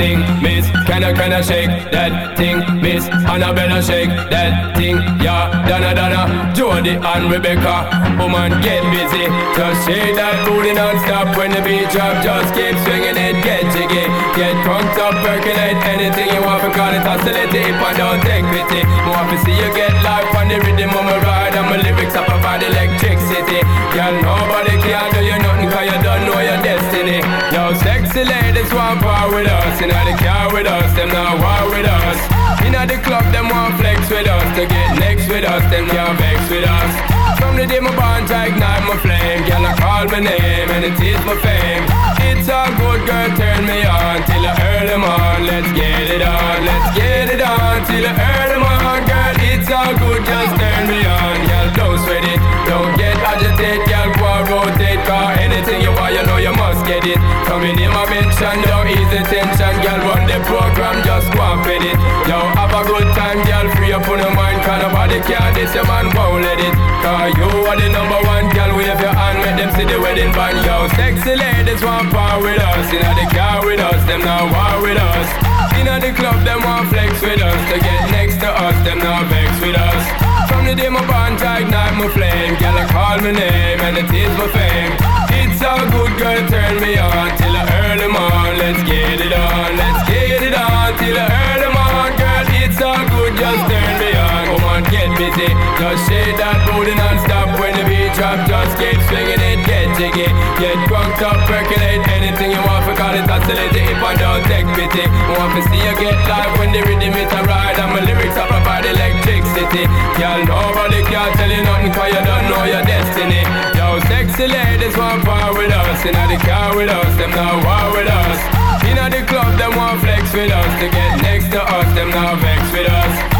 thing, miss. Can I, can I shake that thing, miss? Annabella shake that thing, yeah. Donna, Donna, Jody and Rebecca. Woman, get busy. Just shake that booty non-stop when the beat drop. Just keep swinging it, get jiggy. Get drunk up, percolate anything you want. Because it's oscillating if I don't take pity. More to see you get life on the rhythm of my ride. And my lyrics up about electricity. Girl, nobody ladies want part with us. Inna the car with us, them not war with us. Inna the club, them want flex with us. To get next with us, them can't vex with us. From the day my bond to ignite my flame. Girl, I call my name and it is my fame. It's a good, girl, turn me on Till I earn them on, let's get it on Let's get it on, till I earn them on Girl, it's all good, just turn me on. Girl, don't sweat it, don't get agitated. Girl, go rotate, cause anything you want, you know you must get it. Coming in my mention, don't ease the tension. Girl, run the program, just go and fit it. Yo, have a good time, girl, free up on your mind. Cause nobody care, this your man won't let it. Cause you are the number one, girl, wave your hand Make them see the wedding band, yo. Sexy ladies want part with us. Inna the car with us, them now war with us. Inna the club, them want flex with us. To get next to us, them now vex with us. From the day my bond to ignite my flame. Girl, I call my name and it is my fame. It's all good, girl, turn me on Till I earn them on, let's get it on Let's get it on, till I earn them on Girl, it's all good, just turn me on Come on, get busy, just shake that booty non-stop When the beat drop, just keep swinging it, get jiggy. Get drunk up, percolate anything you want Because it's oscillating if I don't take pity want to see you get live when the rhythm it a ride. And my lyrics up about electricity. Girl, nobody can tell you nothing Cause you don't know your destiny. Yo, sexy ladies want part with us. Inna the car with us, them now war with us. Inna the club, them want flex with us. To get next to us, them now vex with us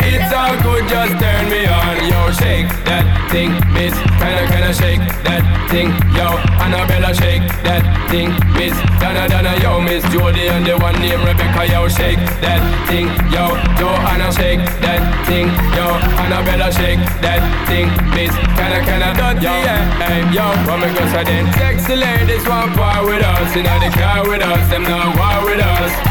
it's all good, just turn me on. Yo, shake that thing, miss. Kinda, kinda shake that thing? Yo, Annabella, shake that thing, miss. Donna, Donna, yo, miss. Jody And the one named Rebecca, yo, shake that thing Yo, Joanna, shake that thing Yo, Annabella, shake that thing, miss. Kinda, kinda, dirty, yeah. Hey, yo, me go say then. Sexy ladies want part with us. Inna the car with us, them not war with us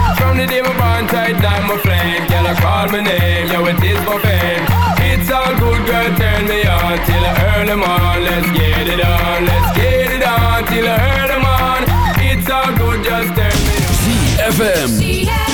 From the day my bond tight down my flame Girl, I call my name, yo, it is my fame. It's all good, girl, turn me on Till I earn them on, let's get it on Let's get it on, till I earn them on It's all good, just turn me on. ZFM. ZFM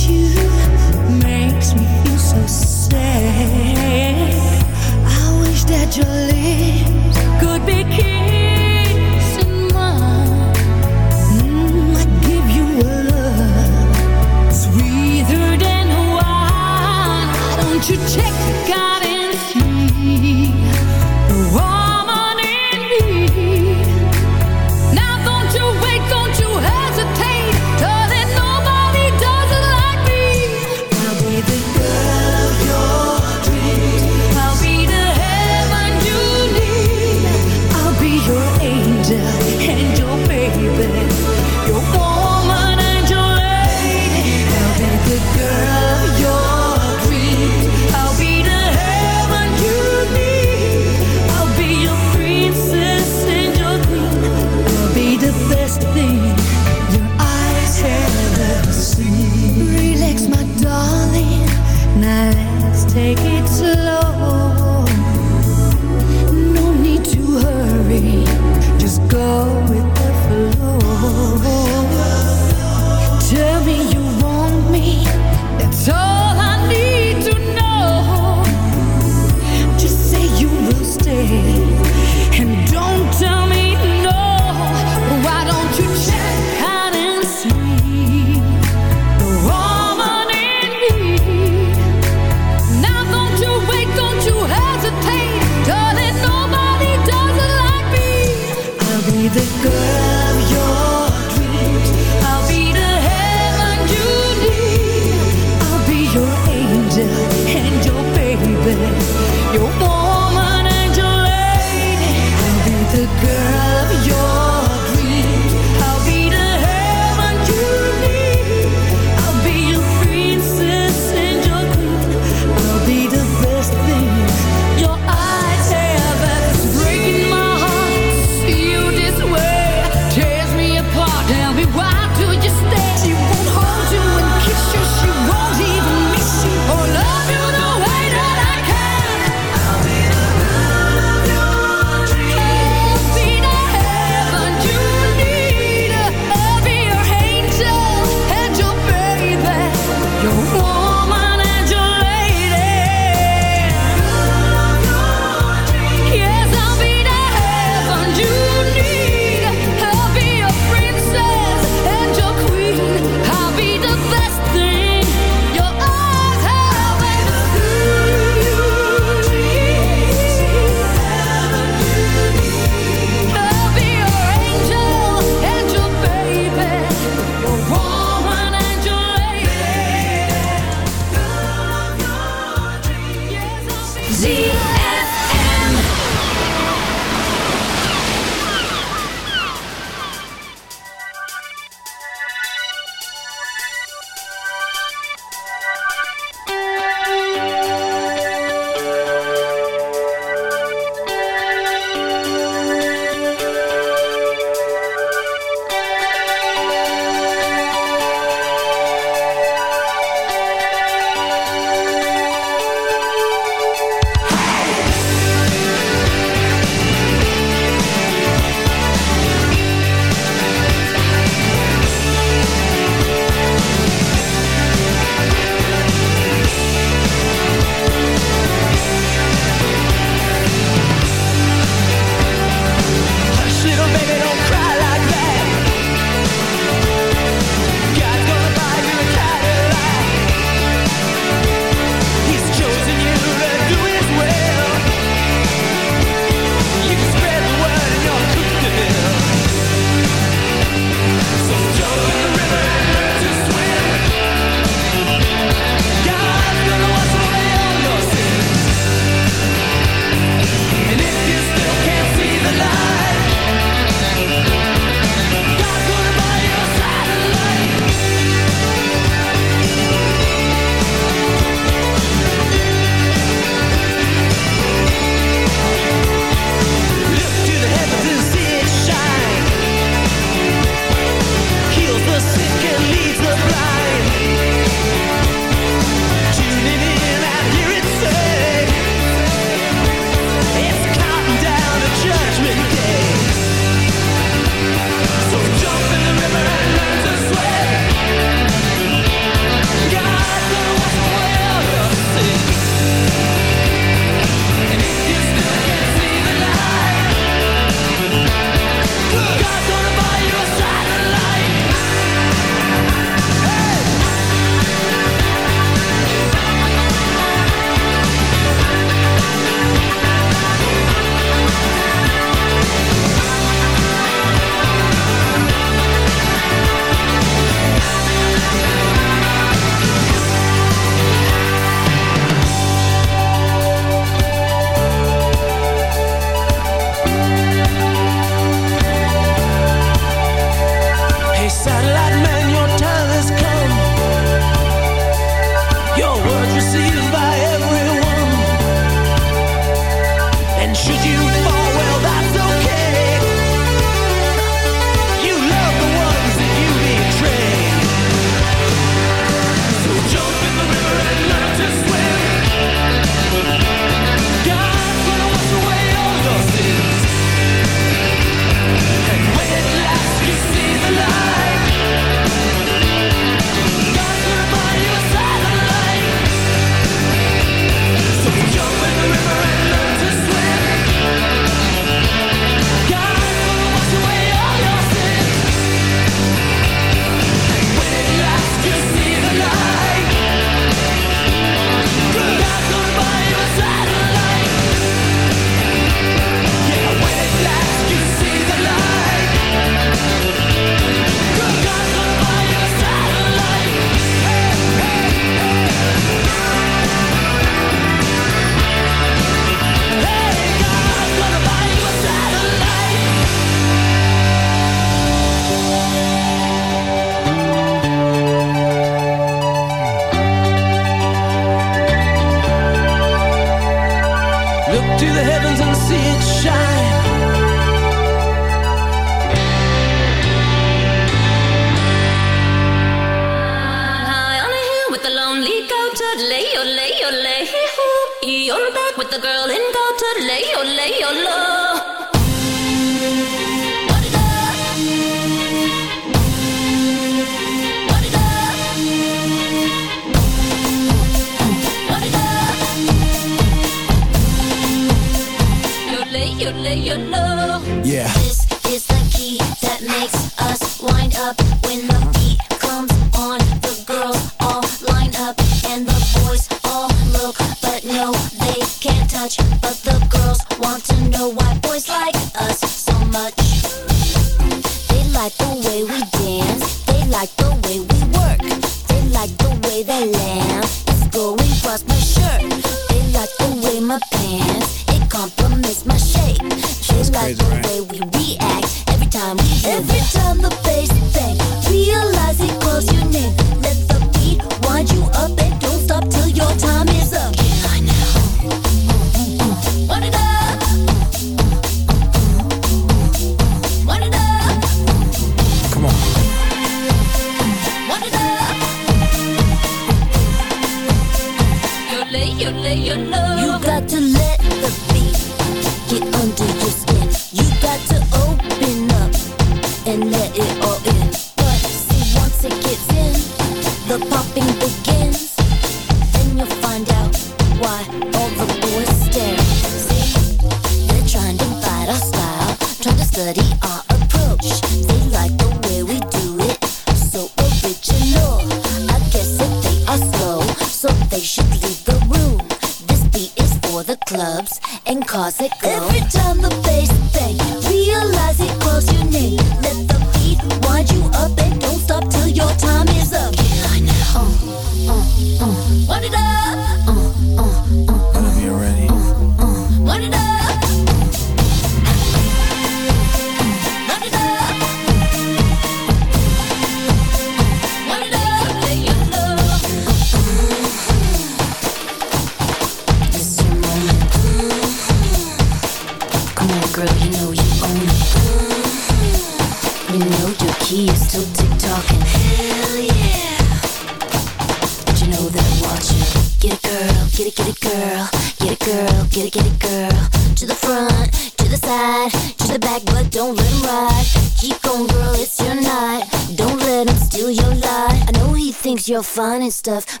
stuff,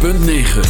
106.9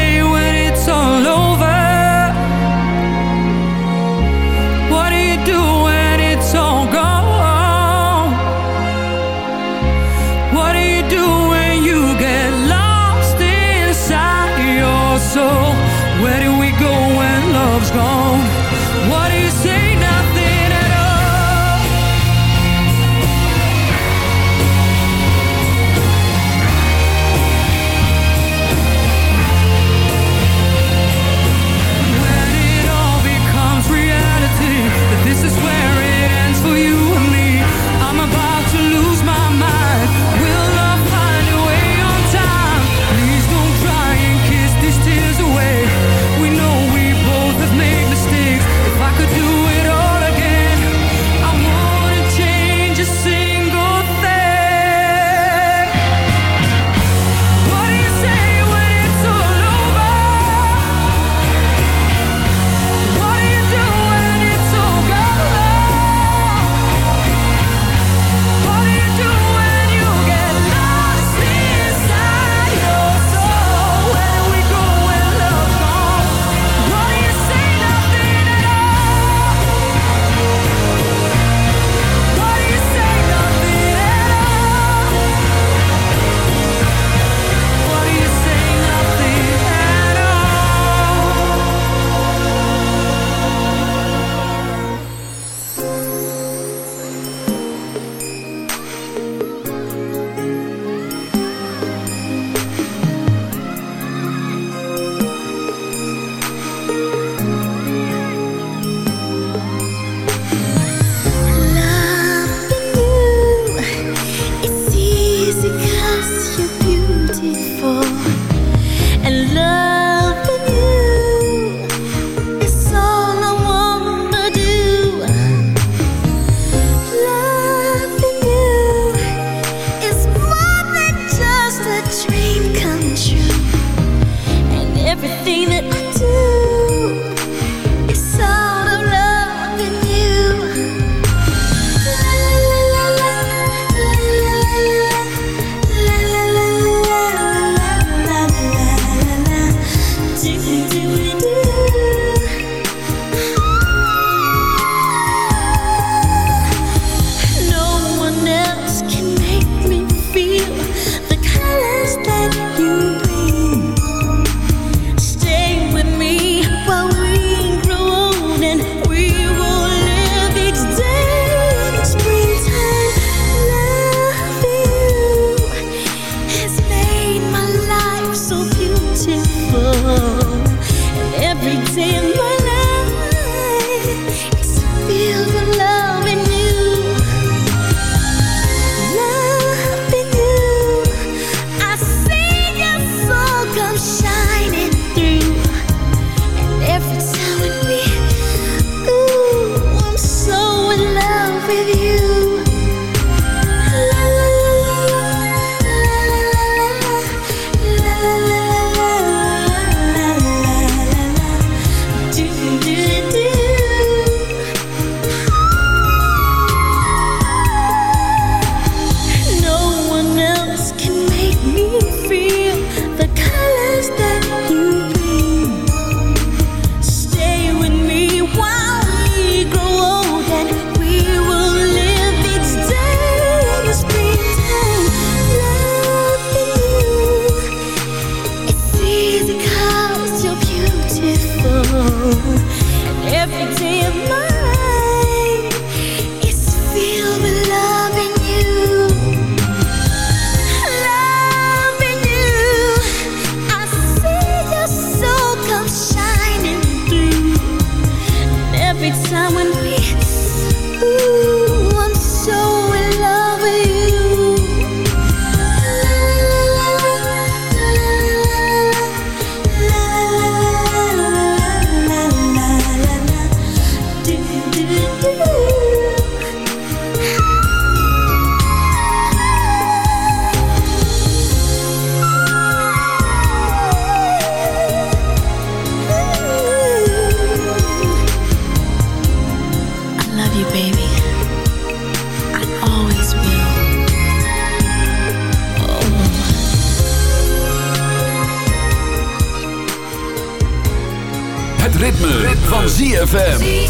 gone? Rip van ZFM.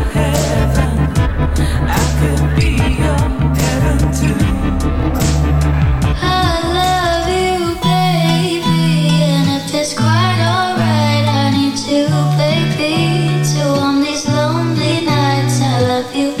feel